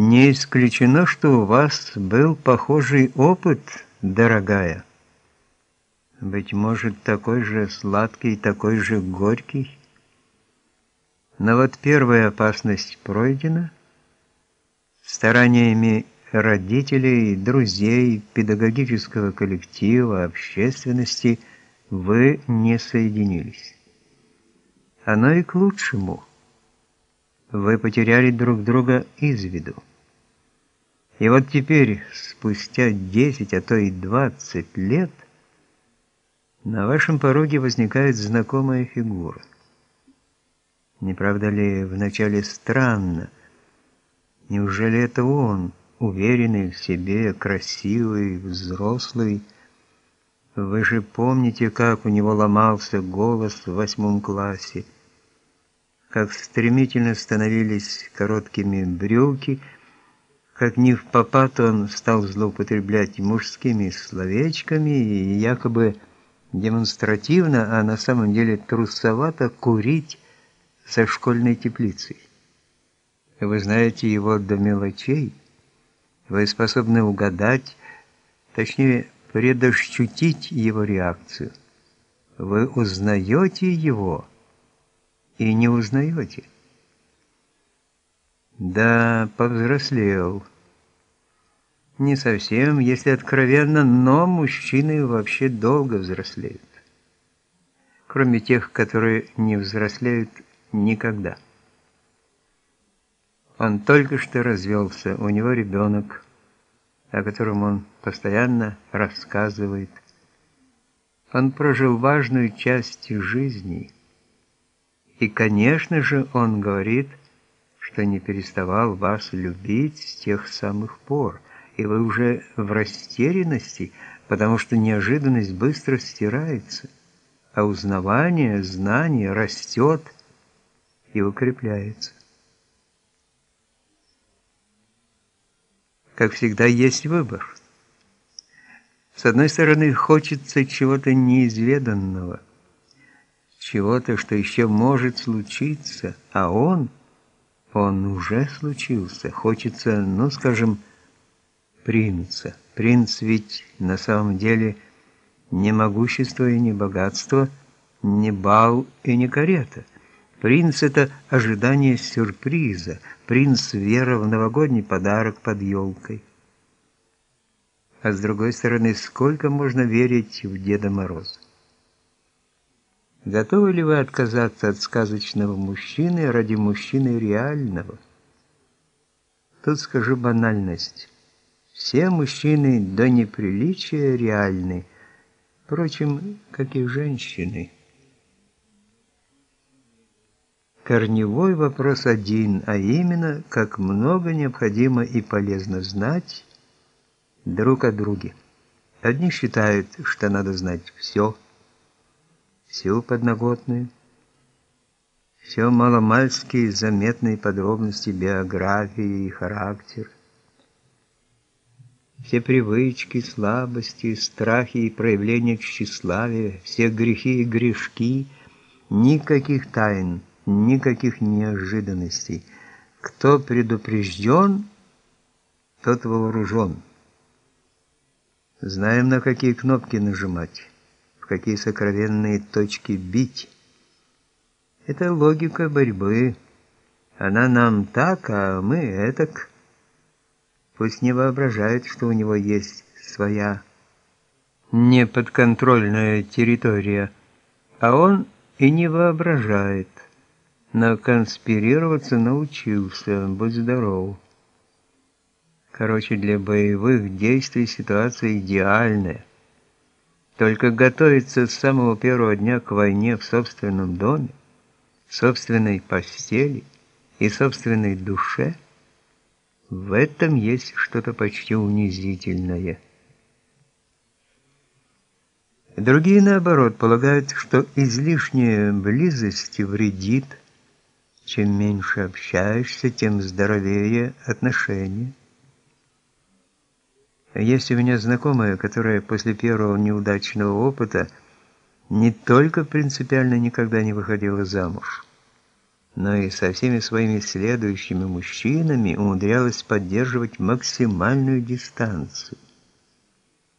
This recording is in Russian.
Не исключено, что у вас был похожий опыт, дорогая. Быть может, такой же сладкий, такой же горький. Но вот первая опасность пройдена. Стараниями родителей, друзей, педагогического коллектива, общественности вы не соединились. Оно и к лучшему. Вы потеряли друг друга из виду. И вот теперь, спустя 10, а то и 20 лет, на вашем пороге возникает знакомая фигура. Не правда ли вначале странно? Неужели это он, уверенный в себе, красивый, взрослый? Вы же помните, как у него ломался голос в восьмом классе, как стремительно становились короткими брюки, как не в попад он стал злоупотреблять мужскими словечками и якобы демонстративно, а на самом деле трусовато курить со школьной теплицей. Вы знаете его до мелочей, вы способны угадать, точнее, предощутить его реакцию. Вы узнаете его и не узнаете. Да, повзрослел. Не совсем, если откровенно, но мужчины вообще долго взрослеют. Кроме тех, которые не взрослеют никогда. Он только что развелся, у него ребенок, о котором он постоянно рассказывает. Он прожил важную часть жизни. И, конечно же, он говорит, что не переставал вас любить с тех самых пор, и вы уже в растерянности, потому что неожиданность быстро стирается, а узнавание, знание растет и укрепляется. Как всегда, есть выбор. С одной стороны, хочется чего-то неизведанного, чего-то, что еще может случиться, а он, он уже случился. Хочется, ну, скажем, принца. Принц ведь на самом деле не могущество и не богатство, не бал и не карета – Принц — это ожидание сюрприза, принц — вера в новогодний подарок под елкой. А с другой стороны, сколько можно верить в Деда Мороза? Готовы ли вы отказаться от сказочного мужчины ради мужчины реального? Тут скажу банальность. Все мужчины до неприличия реальны, впрочем, как и женщины – корневой вопрос один, а именно, как много необходимо и полезно знать друг о друге. Одни считают, что надо знать все, всю подноготную, все маломальские заметные подробности биографии и характер, все привычки, слабости, страхи и проявления тщеславия, все грехи и грешки, никаких тайн – никаких неожиданностей. Кто предупрежден, тот вооружен. Знаем, на какие кнопки нажимать, какие сокровенные точки бить. Это логика борьбы. Она нам так, а мы этак. Пусть не воображает, что у него есть своя неподконтрольная территория, а он и не воображает но конспирироваться научился, будь здоров. Короче, для боевых действий ситуация идеальная. Только готовиться с самого первого дня к войне в собственном доме, в собственной постели и собственной душе, в этом есть что-то почти унизительное. Другие, наоборот, полагают, что излишняя близость вредит, чем меньше общаешься, тем здоровее отношения. Есть у меня знакомая, которая после первого неудачного опыта не только принципиально никогда не выходила замуж, но и со всеми своими следующими мужчинами умудрялась поддерживать максимальную дистанцию.